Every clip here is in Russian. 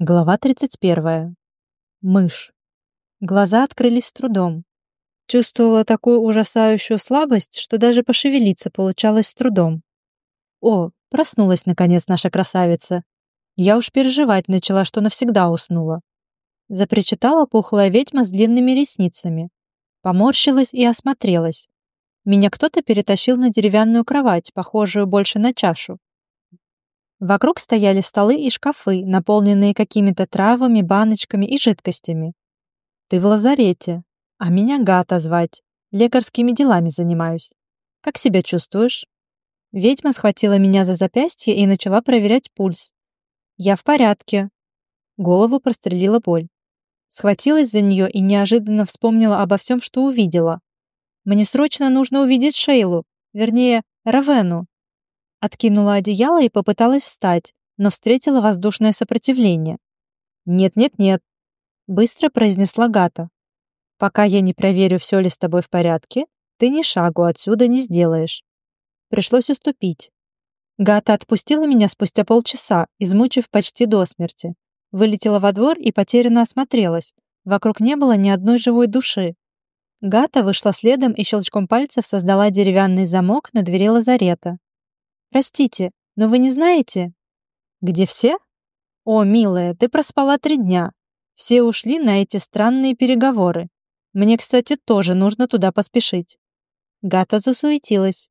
Глава 31. Мышь. Глаза открылись с трудом. Чувствовала такую ужасающую слабость, что даже пошевелиться получалось с трудом. О, проснулась наконец наша красавица. Я уж переживать начала, что навсегда уснула. Запричитала пухлая ведьма с длинными ресницами. Поморщилась и осмотрелась. Меня кто-то перетащил на деревянную кровать, похожую больше на чашу. Вокруг стояли столы и шкафы, наполненные какими-то травами, баночками и жидкостями. Ты в лазарете, а меня Гата звать. Лекарскими делами занимаюсь. Как себя чувствуешь? Ведьма схватила меня за запястье и начала проверять пульс. Я в порядке. Голову прострелила боль. Схватилась за нее и неожиданно вспомнила обо всем, что увидела. Мне срочно нужно увидеть Шейлу, вернее, Равену. Откинула одеяло и попыталась встать, но встретила воздушное сопротивление. «Нет-нет-нет», — быстро произнесла Гата. «Пока я не проверю, все ли с тобой в порядке, ты ни шагу отсюда не сделаешь». Пришлось уступить. Гата отпустила меня спустя полчаса, измучив почти до смерти. Вылетела во двор и потерянно осмотрелась. Вокруг не было ни одной живой души. Гата вышла следом и щелчком пальцев создала деревянный замок на двери лазарета. Простите, но вы не знаете? Где все? О, милая, ты проспала три дня. Все ушли на эти странные переговоры. Мне, кстати, тоже нужно туда поспешить. Гата засуетилась.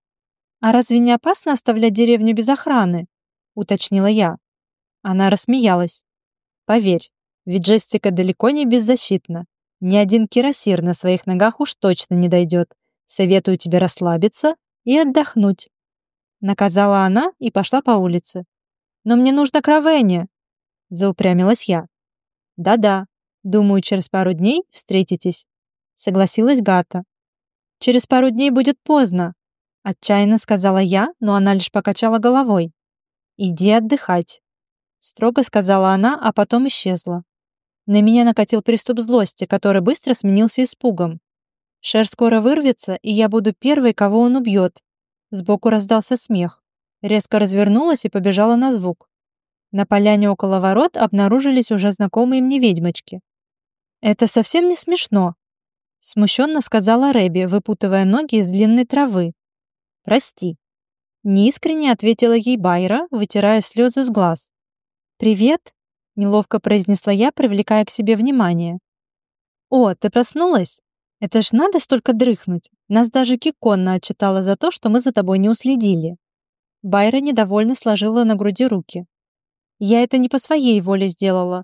«А разве не опасно оставлять деревню без охраны?» — уточнила я. Она рассмеялась. «Поверь, ведь Джестика далеко не беззащитна. Ни один кирасир на своих ногах уж точно не дойдет. Советую тебе расслабиться и отдохнуть. Наказала она и пошла по улице. «Но мне нужно к Равене!» Заупрямилась я. «Да-да, думаю, через пару дней встретитесь», согласилась Гата. «Через пару дней будет поздно», отчаянно сказала я, но она лишь покачала головой. «Иди отдыхать», строго сказала она, а потом исчезла. На меня накатил приступ злости, который быстро сменился испугом. Шер скоро вырвется, и я буду первой, кого он убьет, Сбоку раздался смех. Резко развернулась и побежала на звук. На поляне около ворот обнаружились уже знакомые мне ведьмочки. «Это совсем не смешно», — смущенно сказала Рэби, выпутывая ноги из длинной травы. «Прости», — неискренне ответила ей Байра, вытирая слезы с глаз. «Привет», — неловко произнесла я, привлекая к себе внимание. «О, ты проснулась? Это ж надо столько дрыхнуть. Нас даже Киконна отчитала за то, что мы за тобой не уследили. Байра недовольно сложила на груди руки. Я это не по своей воле сделала.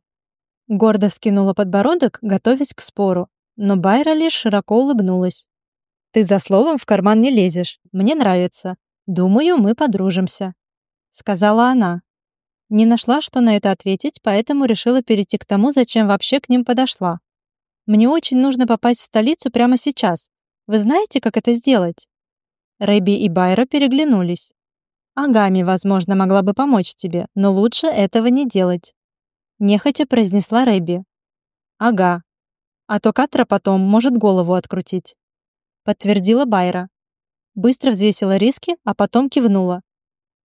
Гордо вскинула подбородок, готовясь к спору, но Байра лишь широко улыбнулась. Ты за словом в карман не лезешь. Мне нравится. Думаю, мы подружимся, сказала она. Не нашла, что на это ответить, поэтому решила перейти к тому, зачем вообще к ним подошла. Мне очень нужно попасть в столицу прямо сейчас. Вы знаете, как это сделать?» Рэби и Байра переглянулись. «Агами, возможно, могла бы помочь тебе, но лучше этого не делать», нехотя произнесла Рэби. «Ага. А то Катра потом может голову открутить», подтвердила Байра. Быстро взвесила риски, а потом кивнула.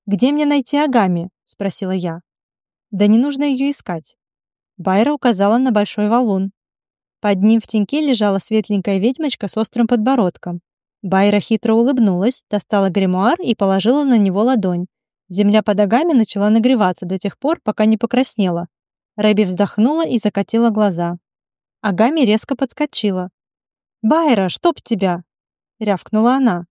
«Где мне найти Агами?» – спросила я. «Да не нужно ее искать». Байра указала на большой валун, под ним в теньке лежала светленькая ведьмочка с острым подбородком. Байра хитро улыбнулась, достала гримуар и положила на него ладонь. Земля под ногами начала нагреваться до тех пор, пока не покраснела. Рэби вздохнула и закатила глаза. Агами резко подскочила. «Байра, чтоб тебя!» — рявкнула она.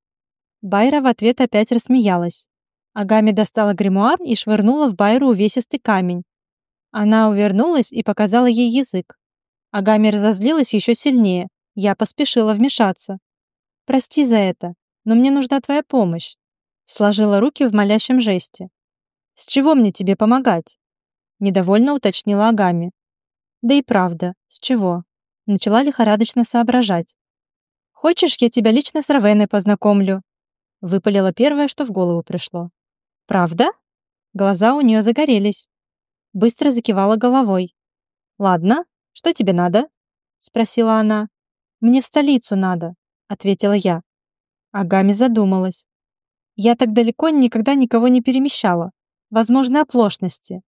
Байра в ответ опять рассмеялась. Агами достала гримуар и швырнула в Байру увесистый камень. Она увернулась и показала ей язык. Агами разозлилась еще сильнее. Я поспешила вмешаться. «Прости за это, но мне нужна твоя помощь», сложила руки в молящем жесте. «С чего мне тебе помогать?» Недовольно уточнила Агами. «Да и правда, с чего?» Начала лихорадочно соображать. «Хочешь, я тебя лично с Равеной познакомлю?» Выпалила первое, что в голову пришло. «Правда?» Глаза у нее загорелись. Быстро закивала головой. «Ладно, «Что тебе надо?» — спросила она. «Мне в столицу надо», — ответила я. Агами задумалась. «Я так далеко никогда никого не перемещала. Возможно, оплошности».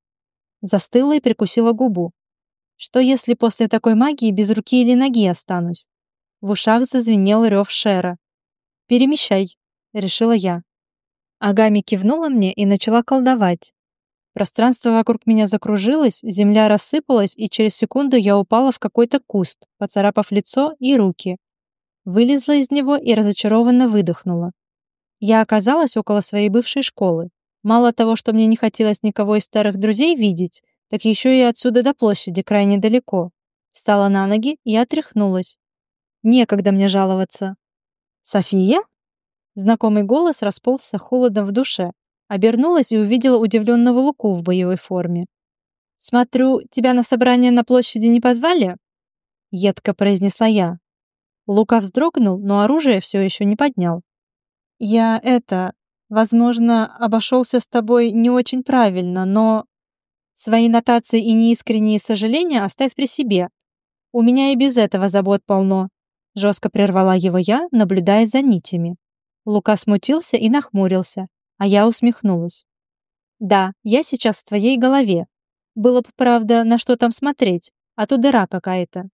Застыла и прикусила губу. Что если после такой магии без руки или ноги останусь? В ушах зазвенел рев Шера. «Перемещай», — решила я. Агами кивнула мне и начала колдовать. Пространство вокруг меня закружилось, земля рассыпалась, и через секунду я упала в какой-то куст, поцарапав лицо и руки. Вылезла из него и разочарованно выдохнула. Я оказалась около своей бывшей школы. Мало того, что мне не хотелось никого из старых друзей видеть, так еще и отсюда до площади крайне далеко. Встала на ноги и отряхнулась. Некогда мне жаловаться. «София?» Знакомый голос расползся холодом в душе. Обернулась и увидела удивленного Луку в боевой форме. «Смотрю, тебя на собрание на площади не позвали?» Едко произнесла я. Лука вздрогнул, но оружие все еще не поднял. «Я это... Возможно, обошелся с тобой не очень правильно, но... Свои нотации и неискренние сожаления оставь при себе. У меня и без этого забот полно», — жестко прервала его я, наблюдая за нитями. Лука смутился и нахмурился, а я усмехнулась. «Да, я сейчас в твоей голове. Было бы, правда, на что там смотреть, а то дыра какая-то.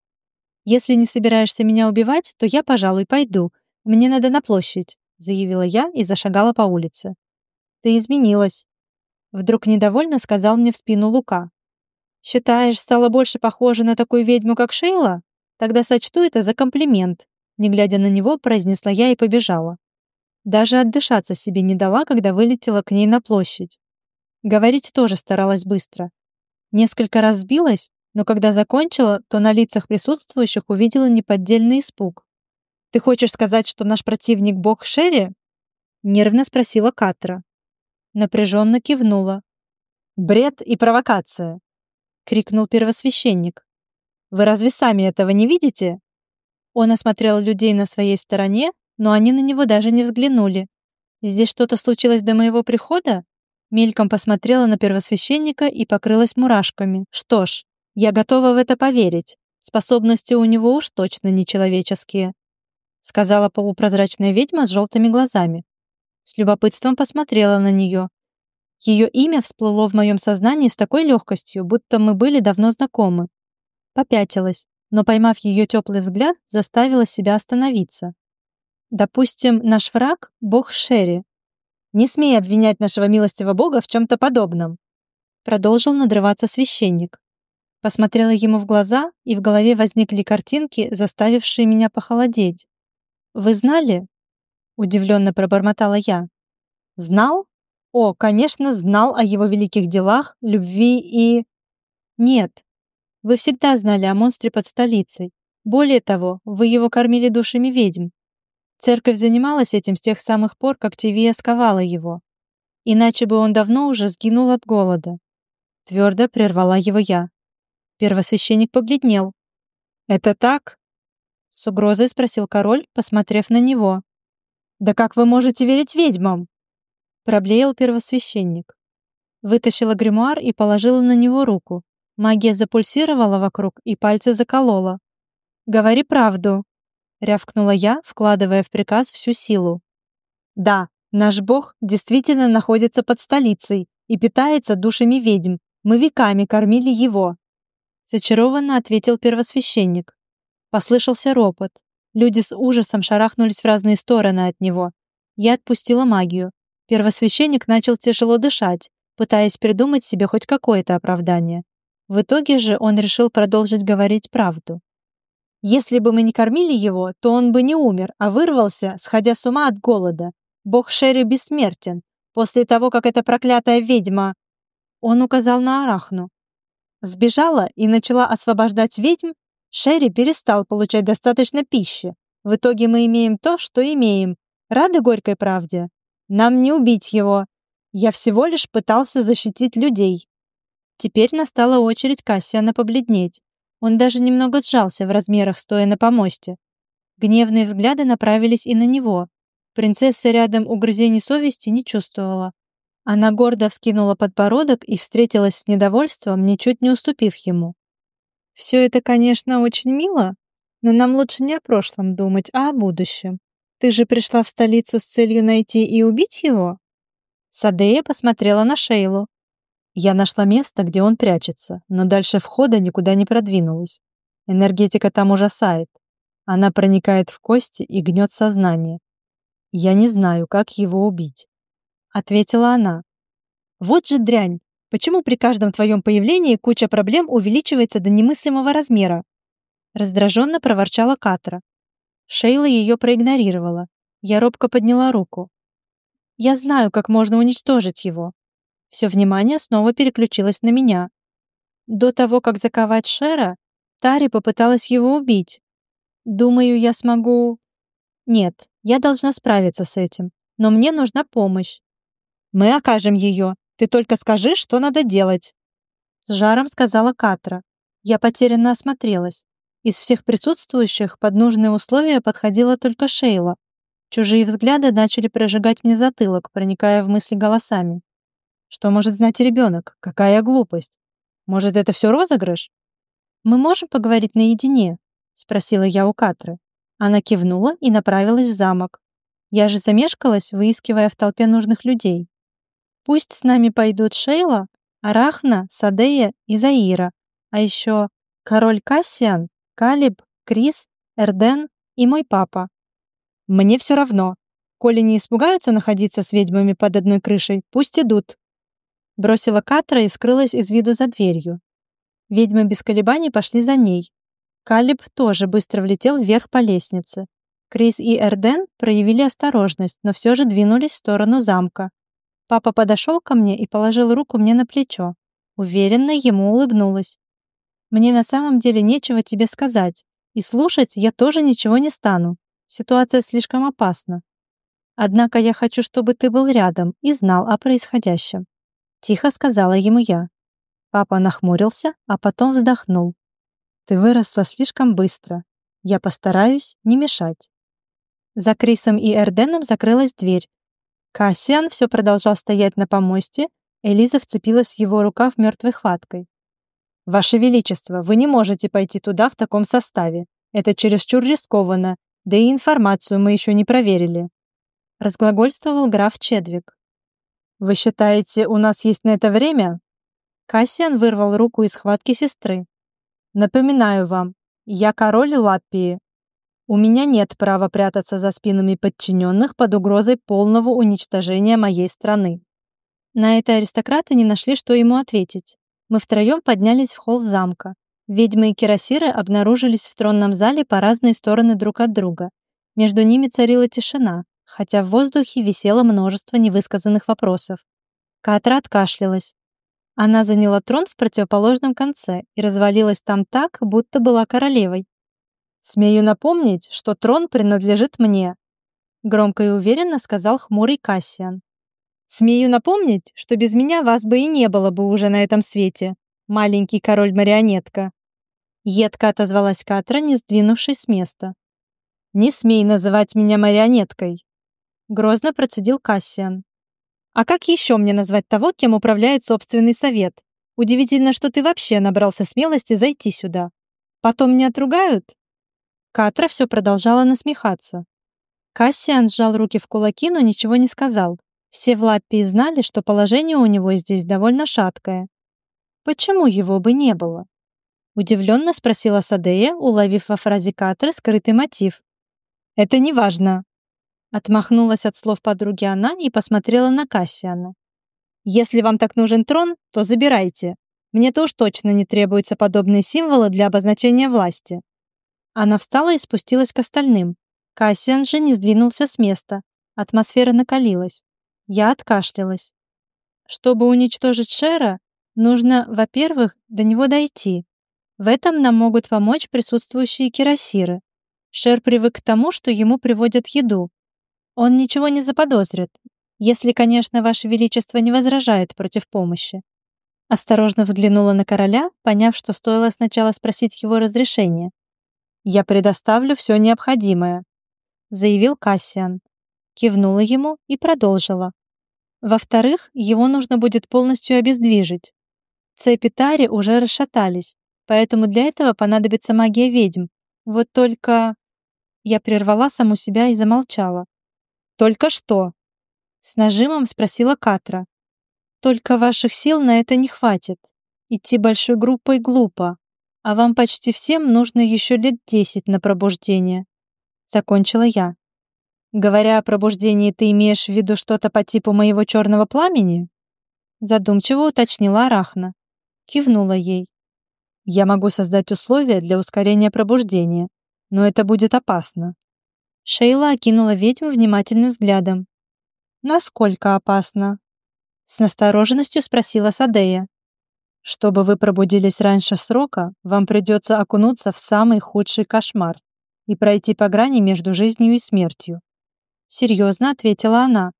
Если не собираешься меня убивать, то я, пожалуй, пойду. Мне надо на площадь», — заявила я и зашагала по улице. «Ты изменилась», — вдруг недовольно сказал мне в спину Лука. «Считаешь, стала больше похожа на такую ведьму, как Шейла? Тогда сочту это за комплимент», — не глядя на него, произнесла я и побежала. Даже отдышаться себе не дала, когда вылетела к ней на площадь. Говорить тоже старалась быстро. Несколько раз сбилась, но когда закончила, то на лицах присутствующих увидела неподдельный испуг. «Ты хочешь сказать, что наш противник бог Шерри?» Нервно спросила Катра. Напряженно кивнула. «Бред и провокация!» — крикнул первосвященник. «Вы разве сами этого не видите?» Он осмотрел людей на своей стороне, но они на него даже не взглянули. Здесь что-то случилось до моего прихода? Мельком посмотрела на первосвященника и покрылась мурашками. Что ж, я готова в это поверить. Способности у него уж точно нечеловеческие. Сказала полупрозрачная ведьма с желтыми глазами. С любопытством посмотрела на нее. Ее имя всплыло в моем сознании с такой легкостью, будто мы были давно знакомы. Попятилась, но, поймав ее теплый взгляд, заставила себя остановиться. Допустим, наш враг — бог Шерри. Не смей обвинять нашего милостивого бога в чем-то подобном. Продолжил надрываться священник. Посмотрела ему в глаза, и в голове возникли картинки, заставившие меня похолодеть. «Вы знали?» — удивленно пробормотала я. «Знал? О, конечно, знал о его великих делах, любви и...» «Нет, вы всегда знали о монстре под столицей. Более того, вы его кормили душами ведьм. Церковь занималась этим с тех самых пор, как Тивия сковала его. Иначе бы он давно уже сгинул от голода. Твердо прервала его я. Первосвященник побледнел. «Это так?» С угрозой спросил король, посмотрев на него. «Да как вы можете верить ведьмам?» Проблеял первосвященник. Вытащила гримуар и положила на него руку. Магия запульсировала вокруг и пальцы заколола. «Говори правду», рявкнула я, вкладывая в приказ всю силу. Да, наш бог действительно находится под столицей и питается душами ведьм. Мы веками кормили его. Зачарованно ответил первосвященник. Послышался ропот. Люди с ужасом шарахнулись в разные стороны от него. Я отпустила магию. Первосвященник начал тяжело дышать, пытаясь придумать себе хоть какое-то оправдание. В итоге же он решил продолжить говорить правду. Если бы мы не кормили его, то он бы не умер, а вырвался, сходя с ума от голода. Бог Шерри бессмертен. После того, как эта проклятая ведьма... Он указал на Арахну. Сбежала и начала освобождать ведьм, Шерри перестал получать достаточно пищи. В итоге мы имеем то, что имеем. Рады горькой правде? Нам не убить его. Я всего лишь пытался защитить людей. Теперь настала очередь Кассиана побледнеть. Он даже немного сжался в размерах, стоя на помосте. Гневные взгляды направились и на него. Принцесса рядом угрызений совести не чувствовала. Она гордо вскинула подбородок и встретилась с недовольством, ничуть не уступив ему. «Все это, конечно, очень мило, но нам лучше не о прошлом думать, а о будущем. Ты же пришла в столицу с целью найти и убить его?» Садея посмотрела на Шейлу. Я нашла место, где он прячется, но дальше входа никуда не продвинулась. Энергетика там ужасает. Она проникает в кости и гнет сознание. Я не знаю, как его убить. Ответила она. Вот же дрянь. Почему при каждом твоем появлении куча проблем увеличивается до немыслимого размера? Раздраженно проворчала Катра. Шейла ее проигнорировала. Я робко подняла руку. Я знаю, как можно уничтожить его. Все внимание снова переключилось на меня. До того, как заковать Шера, Тари попыталась его убить. Думаю, я смогу... Нет, я должна справиться с этим, но мне нужна помощь. Мы окажем ее. Ты только скажи, что надо делать. С жаром сказала Катра. Я потерянно осмотрелась. Из всех присутствующих под нужные условия подходила только Шейла. Чужие взгляды начали прожигать мне затылок, проникая в мысли голосами. Что может знать ребенок? Какая глупость? Может, это все розыгрыш? Мы можем поговорить наедине? Спросила я у Катры. Она кивнула и направилась в замок. Я же замешкалась, выискивая в толпе нужных людей. Пусть с нами пойдут Шейла, Арахна, Садея и Заира, а еще король Кассиан, Калиб, Крис, Эрден и мой папа. Мне все равно. Коли не испугаются находиться с ведьмами под одной крышей, пусть идут. Бросила Катра и скрылась из виду за дверью. Ведьмы без колебаний пошли за ней. Калиб тоже быстро влетел вверх по лестнице. Крис и Эрден проявили осторожность, но все же двинулись в сторону замка. Папа подошел ко мне и положил руку мне на плечо. Уверенно ему улыбнулась. «Мне на самом деле нечего тебе сказать, и слушать я тоже ничего не стану. Ситуация слишком опасна. Однако я хочу, чтобы ты был рядом и знал о происходящем. Тихо сказала ему я. Папа нахмурился, а потом вздохнул. «Ты выросла слишком быстро. Я постараюсь не мешать». За Крисом и Эрденом закрылась дверь. Кассиан все продолжал стоять на помосте, Элиза вцепилась в его рукав мертвой хваткой. «Ваше Величество, вы не можете пойти туда в таком составе. Это чересчур рискованно, да и информацию мы еще не проверили», разглагольствовал граф Чедвик. «Вы считаете, у нас есть на это время?» Кассиан вырвал руку из схватки сестры. «Напоминаю вам, я король Лаппии. У меня нет права прятаться за спинами подчиненных под угрозой полного уничтожения моей страны». На это аристократы не нашли, что ему ответить. Мы втроем поднялись в холл замка. Ведьмы и кирасиры обнаружились в тронном зале по разные стороны друг от друга. Между ними царила тишина, хотя в воздухе висело множество невысказанных вопросов. Катра откашлялась. Она заняла трон в противоположном конце и развалилась там так, будто была королевой. «Смею напомнить, что трон принадлежит мне», громко и уверенно сказал хмурый Кассиан. «Смею напомнить, что без меня вас бы и не было бы уже на этом свете, маленький король-марионетка». Едко отозвалась Катра, не сдвинувшись с места. «Не смей называть меня марионеткой», Грозно процедил Кассиан. «А как еще мне назвать того, кем управляет собственный совет? Удивительно, что ты вообще набрался смелости зайти сюда. Потом не отругают?» Катра все продолжала насмехаться. Кассиан сжал руки в кулаки, но ничего не сказал. Все в Лаппии знали, что положение у него здесь довольно шаткое. Почему его бы не было? Удивленно спросила Садея, уловив во фразе Катры скрытый мотив. «Это не важно», Отмахнулась от слов подруги она и посмотрела на Кассиана. «Если вам так нужен трон, то забирайте. Мне-то уж точно не требуются подобные символы для обозначения власти». Она встала и спустилась к остальным. Кассиан же не сдвинулся с места. Атмосфера накалилась. Я откашлялась. Чтобы уничтожить Шера, нужно, во-первых, до него дойти. В этом нам могут помочь присутствующие кирасиры. Шер привык к тому, что ему приводят еду, он ничего не заподозрит, если, конечно, Ваше Величество не возражает против помощи. Осторожно взглянула на короля, поняв, что стоило сначала спросить его разрешения. «Я предоставлю все необходимое», — заявил Кассиан. Кивнула ему и продолжила. «Во-вторых, его нужно будет полностью обездвижить. Цепи Тари уже расшатались, поэтому для этого понадобится магия ведьм. Вот только...» Я прервала саму себя и замолчала. «Только что?» — с нажимом спросила Катра. Только ваших сил на это не хватит. Идти большой группой глупо, а вам почти всем нужно еще лет десять на пробуждение. Закончила я. Говоря о пробуждении, ты имеешь в виду что-то по типу моего черного пламени? Задумчиво уточнила Арахна. Кивнула ей. Я могу создать условия для ускорения пробуждения, но это будет опасно. Шейла окинула ведьму внимательным взглядом. «Насколько опасно?» С настороженностью спросила Садея. «Чтобы вы пробудились раньше срока, вам придется окунуться в самый худший кошмар и пройти по грани между жизнью и смертью», серьезно ответила она.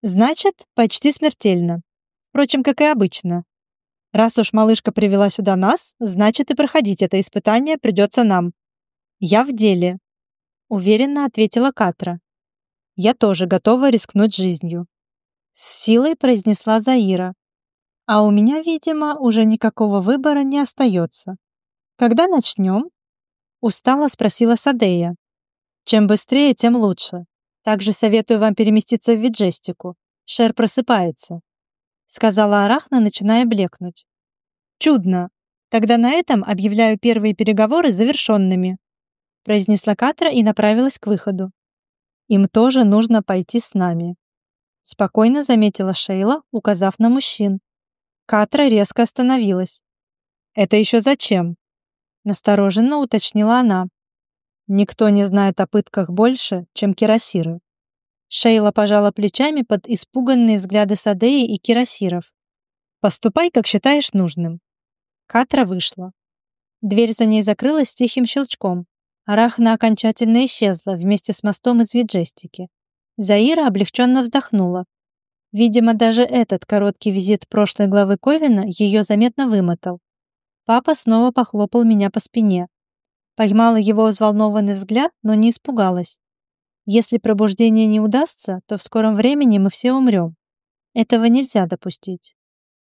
«Значит, почти смертельно. Впрочем, как и обычно. Раз уж малышка привела сюда нас, значит и проходить это испытание придется нам. Я в деле», уверенно ответила Катра. Я тоже готова рискнуть жизнью. С силой произнесла Заира. А у меня, видимо, уже никакого выбора не остается. Когда начнем? Устало спросила Садея. Чем быстрее, тем лучше. Также советую вам переместиться в Виджестику. Шер просыпается. Сказала Арахна, начиная блекнуть. Чудно. Тогда на этом объявляю первые переговоры завершенными произнесла Катра и направилась к выходу. Им тоже нужно пойти с нами. Спокойно заметила Шейла, указав на мужчин. Катра резко остановилась. «Это еще зачем?» Настороженно уточнила она. «Никто не знает о пытках больше, чем кирасиры». Шейла пожала плечами под испуганные взгляды Садеи и кирасиров. «Поступай, как считаешь нужным». Катра вышла. Дверь за ней закрылась тихим щелчком. Арахна окончательно исчезла вместе с мостом из Виджестики. Заира облегченно вздохнула. Видимо, даже этот короткий визит прошлой главы Ковина ее заметно вымотал. Папа снова похлопал меня по спине. Поймала его взволнованный взгляд, но не испугалась. Если пробуждение не удастся, то в скором времени мы все умрем. Этого нельзя допустить.